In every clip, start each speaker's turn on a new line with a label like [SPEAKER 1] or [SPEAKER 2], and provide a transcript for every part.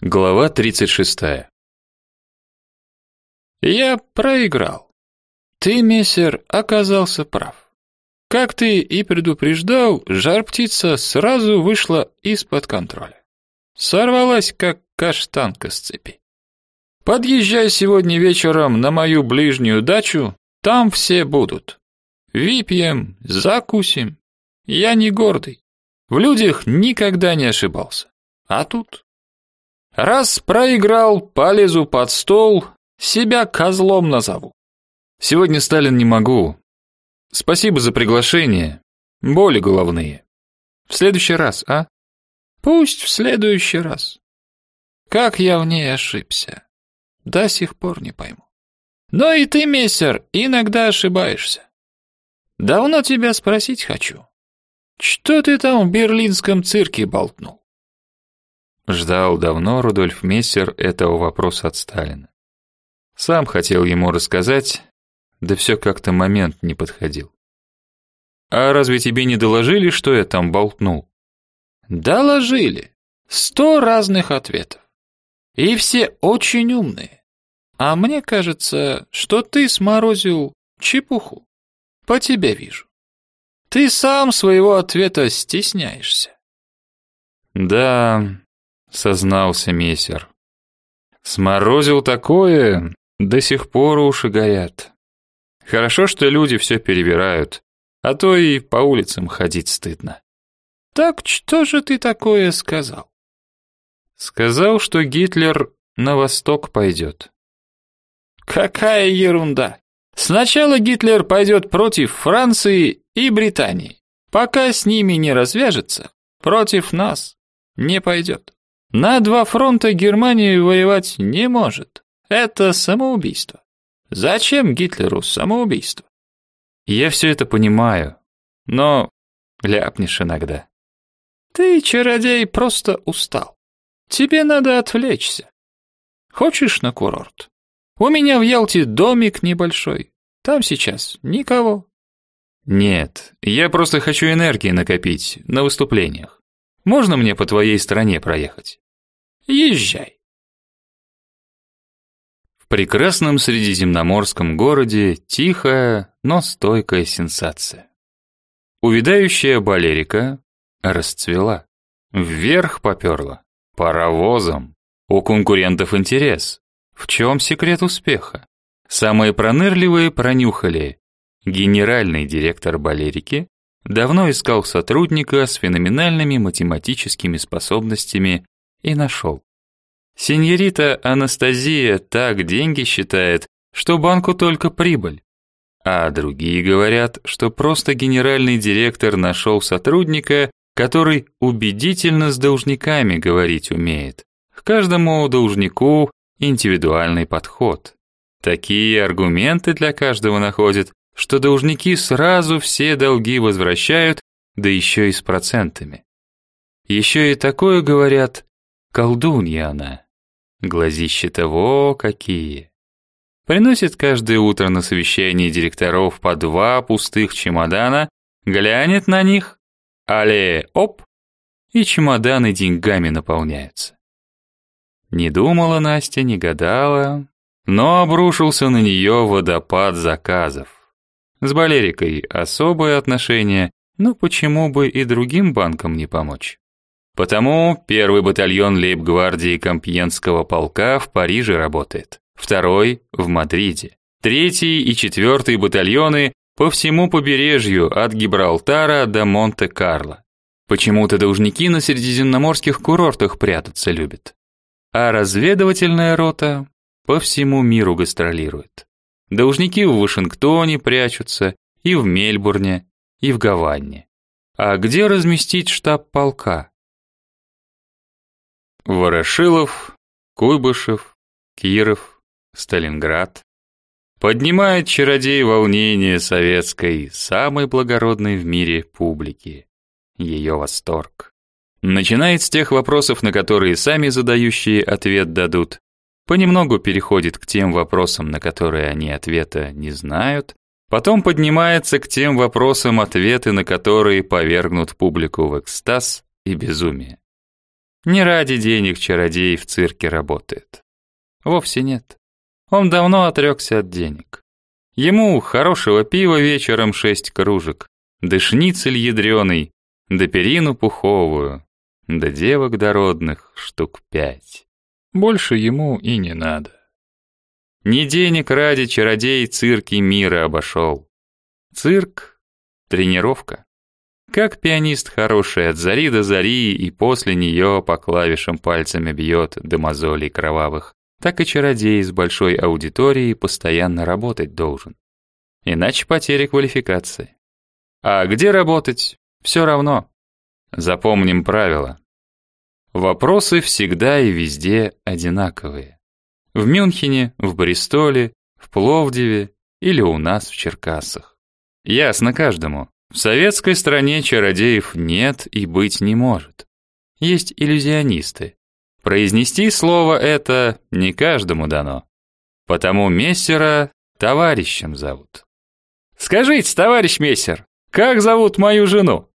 [SPEAKER 1] Глава 36.
[SPEAKER 2] Я проиграл. Ты, мессер, оказался прав. Как ты и предупреждал, жар-птица сразу вышла из-под контроля. Сорвалась, как каштанка с цепи. Подъезжай сегодня вечером на мою ближнюю дачу, там все будут. Выпьем, закусим. Я не гордый. В людях никогда не ошибался. А тут Раз проиграл, полезу под стол, себя козлом назову.
[SPEAKER 1] Сегодня Сталин не могу. Спасибо за приглашение. Боли головные. В следующий раз, а?
[SPEAKER 2] Пусть в следующий раз. Как я в ней ошибся. До сих пор не пойму. Но и ты, мессер, иногда ошибаешься. Давно тебя спросить хочу. Что ты там в берлинском цирке болтнул?
[SPEAKER 1] Ждал давно Рудольф Мессер этого вопроса от Сталина. Сам хотел ему рассказать, да все как-то момент не подходил. «А разве тебе не доложили, что я там болтнул?»
[SPEAKER 2] «Доложили. Сто разных ответов. И все очень умные. А мне кажется, что ты сморозил чепуху. По тебе вижу. Ты сам своего ответа стесняешься».
[SPEAKER 1] «Да, сознался мессер. Сморозил такое, до сих пор уши горят. Хорошо, что люди все перевирают, а то и по улицам ходить стыдно.
[SPEAKER 2] Так что же ты такое сказал?
[SPEAKER 1] Сказал, что Гитлер на восток пойдет.
[SPEAKER 2] Какая ерунда! Сначала Гитлер пойдет против Франции и Британии. Пока с ними не развяжется, против нас не пойдет. На два фронта Германия воевать не может. Это самоубийство. Зачем Гитлеру самоубийство?
[SPEAKER 1] Я все это понимаю, но ляпнешь иногда.
[SPEAKER 2] Ты, чародей, просто устал. Тебе надо отвлечься. Хочешь на курорт? У меня в Ялте домик небольшой. Там сейчас никого.
[SPEAKER 1] Нет, я просто хочу энергии накопить на выступлениях. Можно мне по твоей стране проехать?
[SPEAKER 2] Езжай.
[SPEAKER 1] В прекрасном средиземноморском городе тихая, но стойкая сенсация. Увядающая балерика расцвела. Вверх поперла. Паровозом. У конкурентов интерес. В чем секрет успеха? Самые пронырливые пронюхали. Генеральный директор балерики Давно искал сотрудника с феноменальными математическими способностями и нашел. Сеньорита Анастасия так деньги считает, что банку только прибыль. А другие говорят, что просто генеральный директор нашел сотрудника, который убедительно с должниками говорить умеет. К каждому должнику индивидуальный подход. Такие аргументы для каждого находят, что должники сразу все долги возвращают, да еще и с процентами. Еще и такое говорят, колдунья она. Глазища того какие. Приносит каждое утро на совещании директоров по два пустых чемодана, глянет на них, але оп, и чемоданы деньгами наполняются. Не думала Настя, не гадала, но обрушился на нее водопад заказов. С Балерикой особые отношения, но почему бы и другим банкам не помочь? Потому первый батальон лейб-гвардии Компьенского полка в Париже работает, второй — в Мадриде, третий и четвертый батальоны по всему побережью от Гибралтара до Монте-Карло. Почему-то должники на средиземноморских курортах прятаться любят. А разведывательная рота по всему миру гастролирует. Должники в Вашингтоне прячутся, и в Мельбурне, и в Гаване. А где разместить штаб полка? Ворошилов, Куйбышев, Киров, Сталинград. Поднимает чародей волнение советской, самой благородной в мире публики. Ее восторг. Начинает с тех вопросов, на которые сами задающие ответ дадут, понемногу переходит к тем вопросам, на которые они ответа не знают, потом поднимается к тем вопросам, ответы на которые повергнут публику в экстаз и безумие. Не ради денег чародей в цирке работает. Вовсе нет. Он давно отрекся от денег. Ему хорошего пива вечером шесть кружек, да шницель ядреный, да перину пуховую, да девок дородных штук пять. Больше ему и не надо. Не денег ради чародей цирки мира обошел. Цирк — тренировка. Как пианист хороший от зари до зари и после нее по клавишам пальцами бьет до мозолей кровавых, так и чародей с большой аудиторией постоянно работать должен. Иначе потеря квалификации. А где работать? Все равно. Запомним правило. Вопросы всегда и везде одинаковые. В Мюнхене, в Бристоле, в Пловдиве или у нас в Черкасах. Ясно каждому. В советской стране чародеев нет и быть не может. Есть иллюзионисты. Произнести слово это не каждому дано. Потому мессера товарищем зовут. Скажите, товарищ мессер, как зовут мою жену?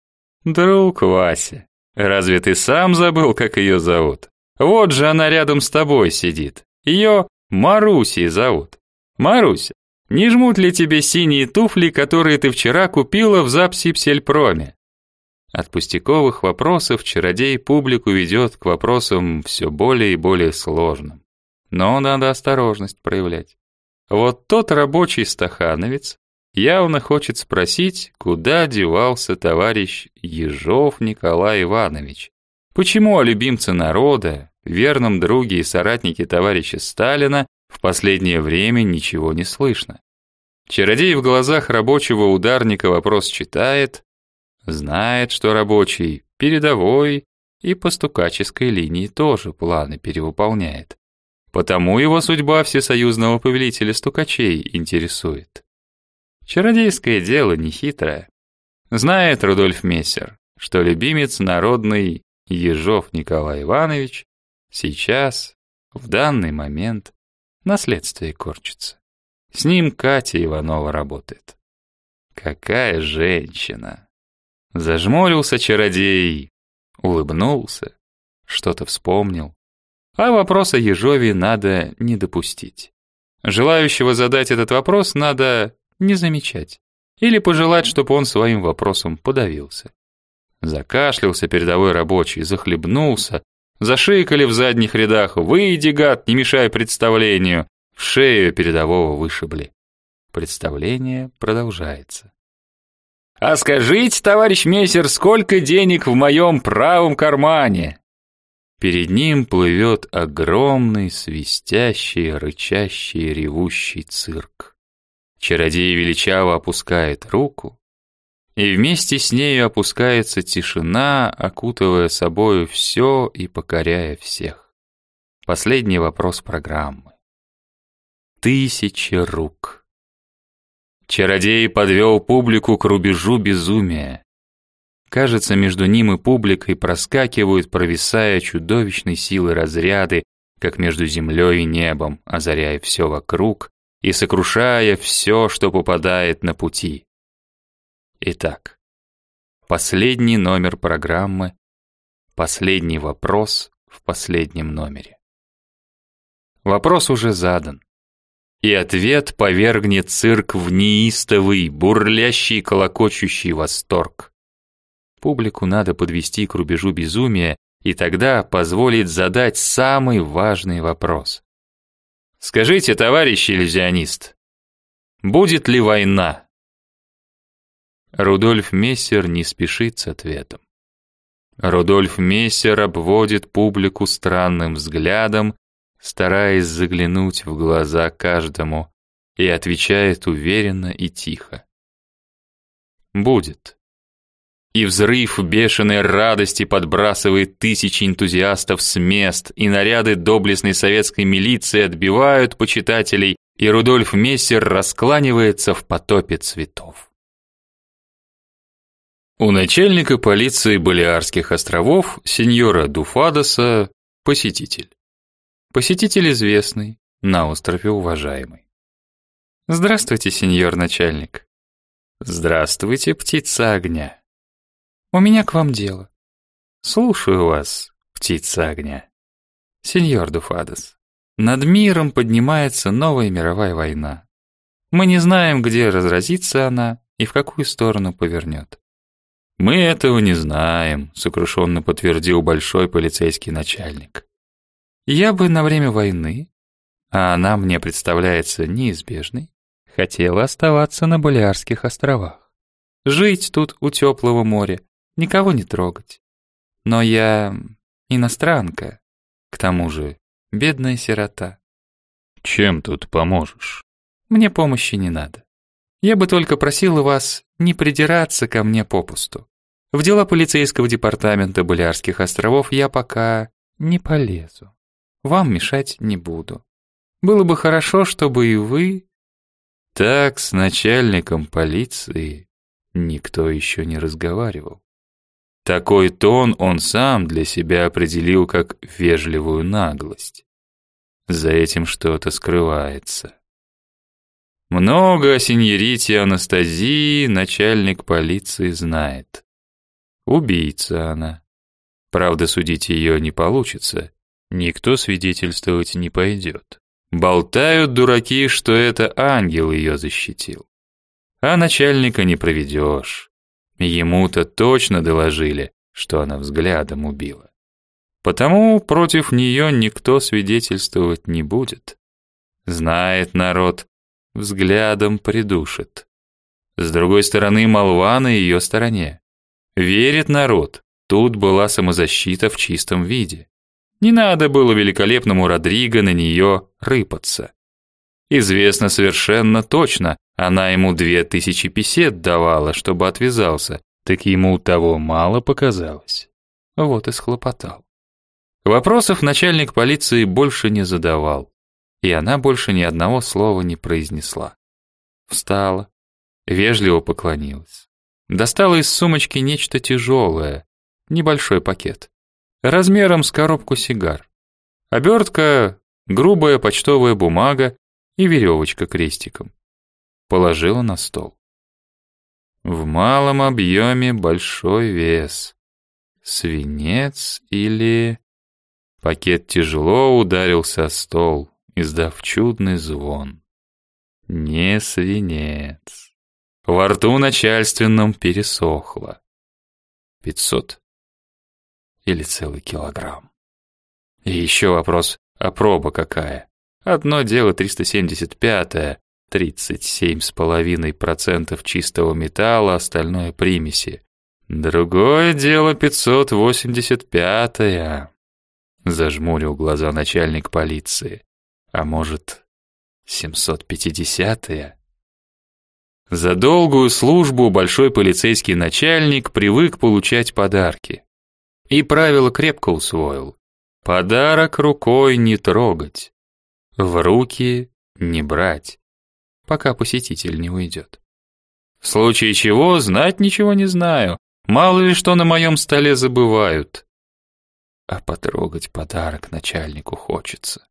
[SPEAKER 1] Друг Вася. Разве ты сам забыл, как ее зовут? Вот же она рядом с тобой сидит. Ее Марусей зовут. Маруся, не жмут ли тебе синие туфли, которые ты вчера купила в Запсипсельпроме? От пустяковых вопросов чародей публику ведет к вопросам все более и более сложным. Но надо осторожность проявлять. Вот тот рабочий стахановец явно хочет спросить, куда девался товарищ Ежов Николай Иванович. Почему о любимце народа, верном друге и соратнике товарища Сталина в последнее время ничего не слышно? Чародей в глазах рабочего ударника вопрос читает, знает, что рабочий передовой и по стукаческой линии тоже планы перевыполняет. Потому его судьба всесоюзного повелителя стукачей интересует. Чародейское дело нехитрое. Знает Рудольф Мессер, что любимец народный Ежов Николай Иванович сейчас, в данный момент, наследствие корчится. С ним Катя Иванова работает. Какая женщина! Зажмурился чародей, улыбнулся, что-то вспомнил. А вопроса Ежове надо не допустить. Желающего задать этот вопрос надо не замечать. Или пожелать, чтобы он своим вопросом подавился. Закашлялся передовой рабочий, захлебнулся, зашикали в задних рядах «Выйди, гад, не мешай представлению!» В шею передового вышибли. Представление продолжается. «А скажите, товарищ мессер, сколько денег в моем правом кармане?» Перед ним плывет огромный, свистящий, рычащий, ревущий цирк. Чародей величаво опускает руку, и вместе с нею опускается тишина, окутывая собою все и покоряя всех. Последний вопрос программы. Тысячи рук. Чародей подвел публику к рубежу безумия. Кажется, между ним и публикой проскакивают, провисая чудовищной силы разряды, как между землей и небом, озаряя все вокруг, и сокрушая все, что попадает на пути. Итак, последний номер программы, последний вопрос в последнем номере. Вопрос уже задан, и ответ повергнет цирк в неистовый, бурлящий, колокочущий восторг. Публику надо подвести к рубежу безумия, и тогда позволит задать самый важный вопрос. Скажите, товарищ иллюзионист, будет ли война? Рудольф Мессер не спешит с ответом. Рудольф Мессер обводит публику странным взглядом, стараясь заглянуть в глаза каждому, и отвечает уверенно и тихо. Будет и взрыв бешеной радости подбрасывает тысячи энтузиастов с мест, и наряды доблестной советской милиции отбивают почитателей, и Рудольф Мессер раскланивается в потопе цветов. У начальника полиции Балиарских островов, сеньора Дуфадоса, посетитель. Посетитель известный, на острове уважаемый. Здравствуйте, сеньор начальник. Здравствуйте, птица огня. У меня к вам дело. Слушаю вас, птица огня. Сеньор Дуфадес, над миром поднимается новая мировая война. Мы не знаем, где разразится она и в какую сторону повернет. Мы этого не знаем, сокрушенно подтвердил большой полицейский начальник. Я бы на время войны, а она мне представляется неизбежной, хотела оставаться на Балиарских островах. Жить тут у теплого моря, никого не трогать. Но я иностранка, к тому же бедная сирота.
[SPEAKER 2] Чем тут поможешь?
[SPEAKER 1] Мне помощи не надо. Я бы только просила вас не придираться ко мне попусту. В дела полицейского департамента Балиарских островов я пока не полезу. Вам мешать не буду. Было бы хорошо, чтобы и вы...
[SPEAKER 2] Так с начальником полиции никто еще не разговаривал. Такой тон он сам для себя определил как вежливую наглость. За этим что-то скрывается. Много о сеньорите Анастазии начальник полиции знает. Убийца она. Правда, судить ее не получится. Никто свидетельствовать не пойдет. Болтают дураки, что это ангел ее защитил. А начальника не проведешь. Ему-то точно доложили, что она взглядом убила. Потому против нее никто свидетельствовать не будет. Знает народ, взглядом придушит. С другой стороны, молва на ее стороне. Верит народ, тут была самозащита в чистом виде. Не надо было великолепному Родриго на нее рыпаться. Известно совершенно точно, она ему две тысячи песет давала, чтобы отвязался, так ему того мало показалось. Вот и схлопотал. Вопросов начальник полиции больше не задавал, и она больше ни одного слова не произнесла. Встала, вежливо поклонилась. Достала из сумочки нечто тяжелое, небольшой пакет, размером с коробку сигар. Обертка, грубая почтовая бумага и веревочка крестиком. Положила на стол. В малом объеме большой вес. Свинец или... Пакет тяжело ударился о стол, издав чудный звон. Не свинец. Во рту начальственном пересохло. Пятьсот. Или целый килограмм. И еще вопрос, а проба какая? Одно дело 375-е, 37,5% чистого металла, остальное примеси. Другое дело 585-я. Зажмурил глаза начальник полиции. А может, 750-я? За долгую службу большой полицейский начальник привык получать подарки. И правило крепко усвоил. Подарок рукой не трогать. В руки не брать пока посетитель не уйдет. В случае чего, знать ничего не знаю. Мало ли что на моем столе забывают. А потрогать подарок начальнику хочется.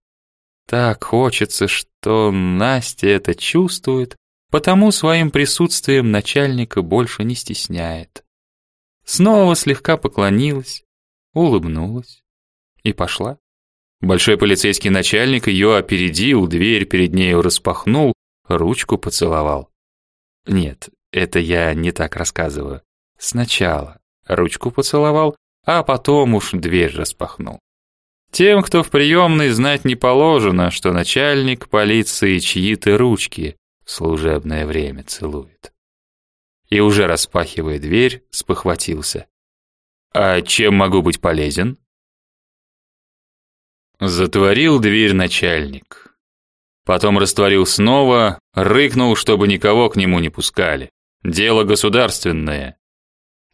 [SPEAKER 2] Так хочется, что Настя это чувствует, потому своим присутствием начальника больше не стесняет. Снова слегка поклонилась, улыбнулась и пошла. Большой полицейский начальник ее опередил, дверь перед нею распахнул, ручку поцеловал. Нет, это я не так рассказываю. Сначала ручку поцеловал, а потом уж дверь распахнул. Тем, кто в приемной, знать не положено, что начальник полиции чьи-то ручки в служебное время целует. И уже распахивая дверь, спохватился. «А чем могу быть полезен?» Затворил дверь начальник. Потом растворил снова, рыкнул, чтобы никого к нему не пускали. Дело государственное.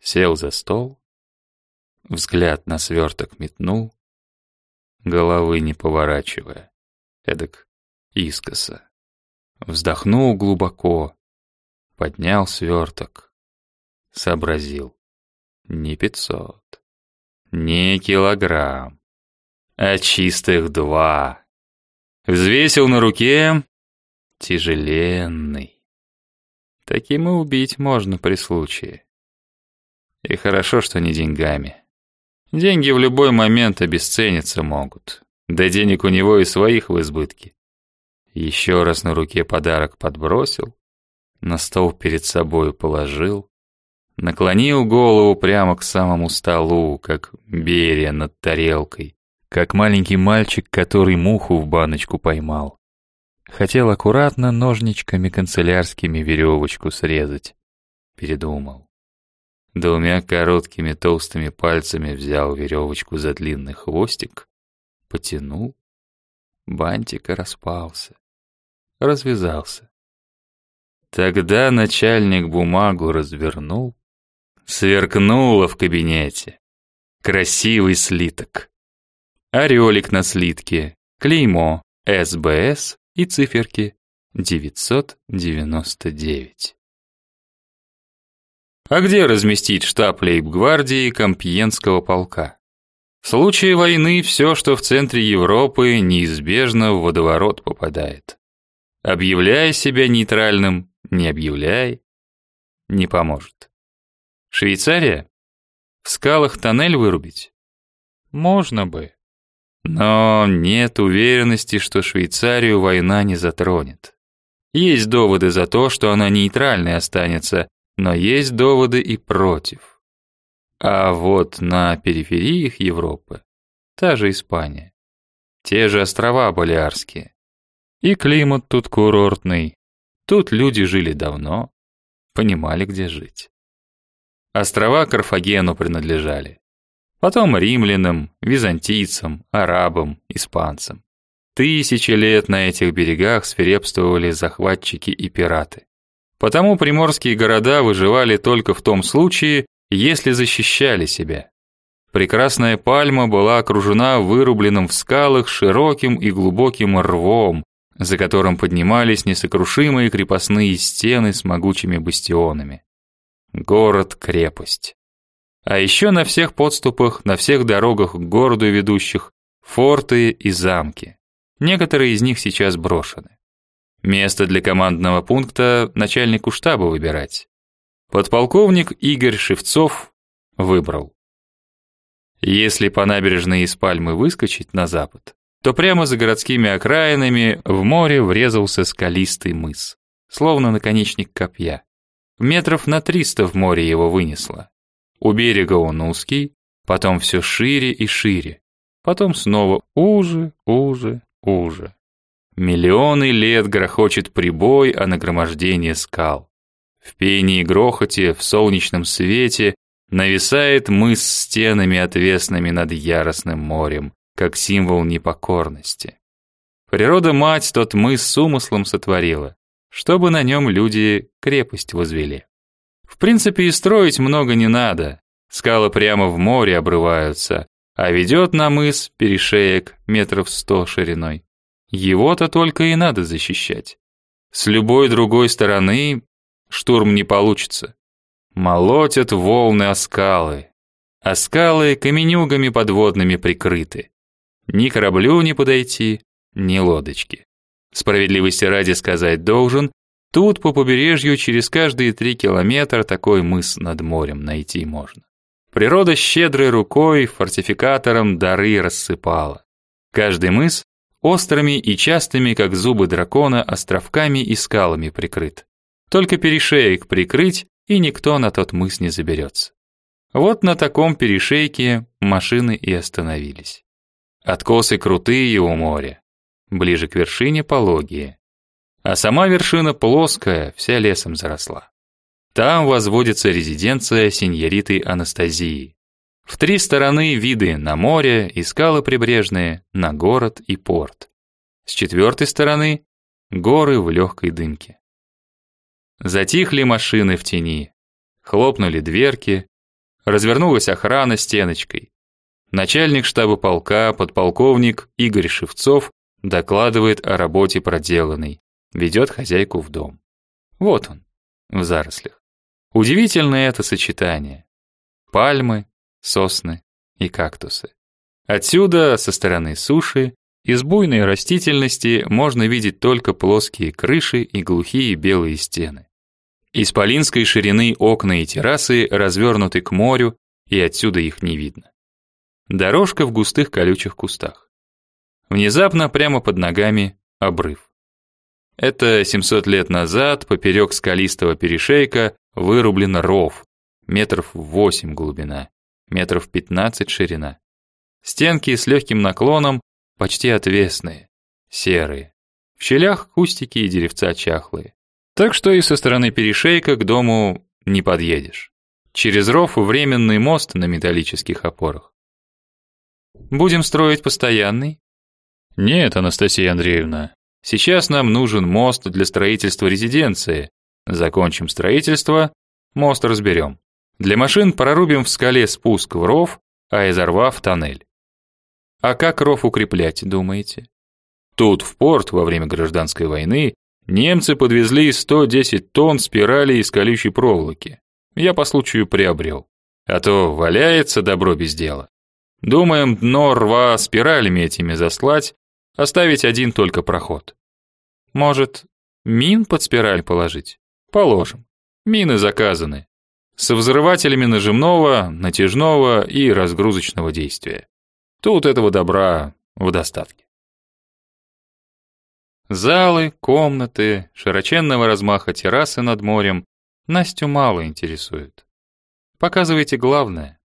[SPEAKER 2] Сел за стол, взгляд на сверток метнул, головы не поворачивая, эдак искоса. Вздохнул глубоко, поднял сверток, сообразил. Не пятьсот, не килограмм, а чистых два. Взвесил на руке. Тяжеленный. Таким и убить можно при случае. И хорошо, что не деньгами.
[SPEAKER 1] Деньги в любой момент обесцениться могут. Да денег у него и своих в избытке. Еще раз на руке подарок подбросил, на стол перед собой положил, наклонил голову прямо к самому столу, как берия над тарелкой, как маленький мальчик, который муху в баночку поймал. Хотел аккуратно ножничками канцелярскими веревочку срезать. Передумал. Двумя короткими толстыми пальцами взял веревочку за длинный хвостик, потянул. Бантик распался. Развязался. Тогда начальник бумагу развернул. Сверкнуло в кабинете. Красивый слиток. Орелик на слитке, клеймо, СБС и циферки 999. А где разместить штаб лейб-гвардии Компьенского полка? В случае войны все, что в центре Европы, неизбежно в водоворот попадает. Объявляя себя нейтральным, не объявляй, не поможет. Швейцария? В скалах тоннель вырубить? Можно бы. Но нет уверенности, что Швейцарию война не затронет. Есть доводы за то, что она нейтральной останется, но есть доводы и против. А вот на перифериях Европы та же Испания, те же острова Балиарские. И климат тут курортный. Тут люди жили давно, понимали, где жить. Острова Карфагену принадлежали. Потом римлянам, византийцам, арабам, испанцам. Тысячи лет на этих берегах свирепствовали захватчики и пираты. Потому приморские города выживали только в том случае, если защищали себя. Прекрасная пальма была окружена вырубленным в скалах широким и глубоким рвом, за которым поднимались несокрушимые крепостные стены с могучими бастионами. Город-крепость. А еще на всех подступах, на всех дорогах к городу ведущих, форты и замки. Некоторые из них сейчас брошены. Место для командного пункта начальнику штаба выбирать. Подполковник Игорь Шевцов выбрал. Если по набережной из Пальмы выскочить на запад, то прямо за городскими окраинами в море врезался скалистый мыс, словно наконечник копья. Метров на триста в море его вынесло. У берега он узкий, потом все шире и шире, потом снова уже, уже, уже. Миллионы лет грохочет прибой о нагромождении скал. В пении и грохоте, в солнечном свете нависает мыс стенами отвесными над яростным морем, как символ непокорности. Природа-мать тот мыс с умыслом сотворила, чтобы на нем люди крепость возвели. В принципе, и строить много не надо. Скалы прямо в море обрываются, а ведет на мыс перешеек метров сто шириной. Его-то только и надо защищать. С любой другой стороны штурм не получится. Молотят волны о скалы, а скалы каменюгами подводными прикрыты. Ни кораблю не подойти, ни лодочки. Справедливости ради сказать должен, тут по побережью через каждые три километра такой мыс над морем найти можно. Природа щедрой рукой фортификатором дары рассыпала. Каждый мыс острыми и частыми, как зубы дракона, островками и скалами прикрыт. Только перешеек прикрыть, и никто на тот мыс не заберется. Вот на таком перешейке машины и остановились. Откосы крутые у моря, ближе к вершине пологие. А сама вершина плоская, вся лесом заросла. Там возводится резиденция сеньориты Анастазии. В три стороны виды на море и скалы прибрежные, на город и порт. С четвертой стороны горы в легкой дымке. Затихли машины в тени, хлопнули дверки, развернулась охрана стеночкой. Начальник штаба полка, подполковник Игорь Шевцов докладывает о работе проделанной, ведет хозяйку в дом. Вот он, в зарослях. Удивительное это сочетание. Пальмы, сосны и кактусы. Отсюда, со стороны суши, из буйной растительности можно видеть только плоские крыши и глухие белые стены. Из полинской ширины окна и террасы развернуты к морю, и отсюда их не видно. Дорожка в густых колючих кустах. Внезапно прямо под ногами обрыв. Это 700 лет назад поперек скалистого перешейка вырублен ров, метров 8 глубина, метров 15 ширина. Стенки с легким наклоном, почти отвесные, серые. В щелях кустики и деревца чахлые. Так что и со стороны перешейка к дому не подъедешь. Через ров временный мост на металлических опорах. Будем строить постоянный? Нет, Анастасия Андреевна. Сейчас нам нужен мост для строительства резиденции. Закончим строительство, мост разберем. Для машин прорубим в скале спуск в ров, а из рва в тоннель. А как ров укреплять, думаете? Тут в порт во время гражданской войны немцы подвезли 110 тонн спиралей из колючей проволоки. Я по случаю приобрел. А то валяется добро без дела. Думаем дно рва спиралями этими заслать, оставить один только проход. Может, мин под спираль положить? Положим. Мины заказаны. Со взрывателями нажимного, натяжного и разгрузочного действия. Тут этого добра в достатке. Залы, комнаты, широченного размаха террасы над морем Настю мало интересуют. Показывайте главное.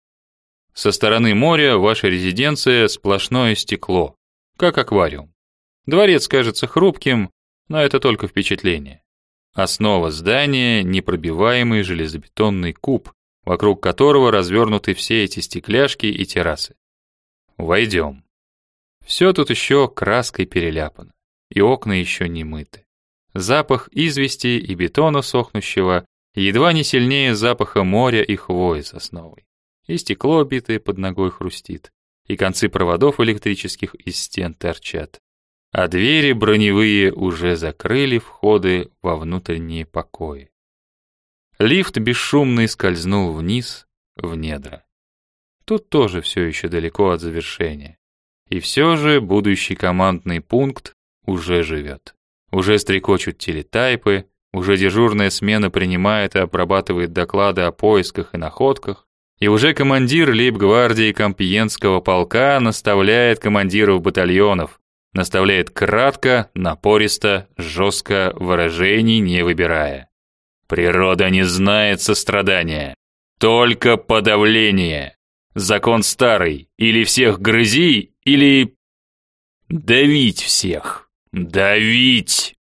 [SPEAKER 1] Со стороны моря ваша резиденция сплошное стекло, как аквариум. Дворец кажется хрупким, но это только впечатление. Основа здания — непробиваемый железобетонный куб, вокруг которого развернуты все эти стекляшки и террасы. Войдем. Все тут еще краской переляпано, и окна еще не мыты. Запах извести и бетона сохнущего едва не сильнее запаха моря и хвои сосновой. И стекло, битое под ногой, хрустит, и концы проводов электрических из стен торчат. А двери броневые уже закрыли входы во внутренние покои. Лифт бесшумный скользнул вниз, в недра. Тут тоже все еще далеко от завершения. И все же будущий командный пункт уже живет. Уже стрекочут телетайпы, уже дежурная смена принимает и обрабатывает доклады о поисках и находках, и уже командир лейб-гвардии Компьенского полка наставляет командиров батальонов, наставляет кратко, напористо, жестко, выражений не выбирая. Природа не знает сострадания, только подавление. Закон старый, или всех грызи, или давить всех. Давить!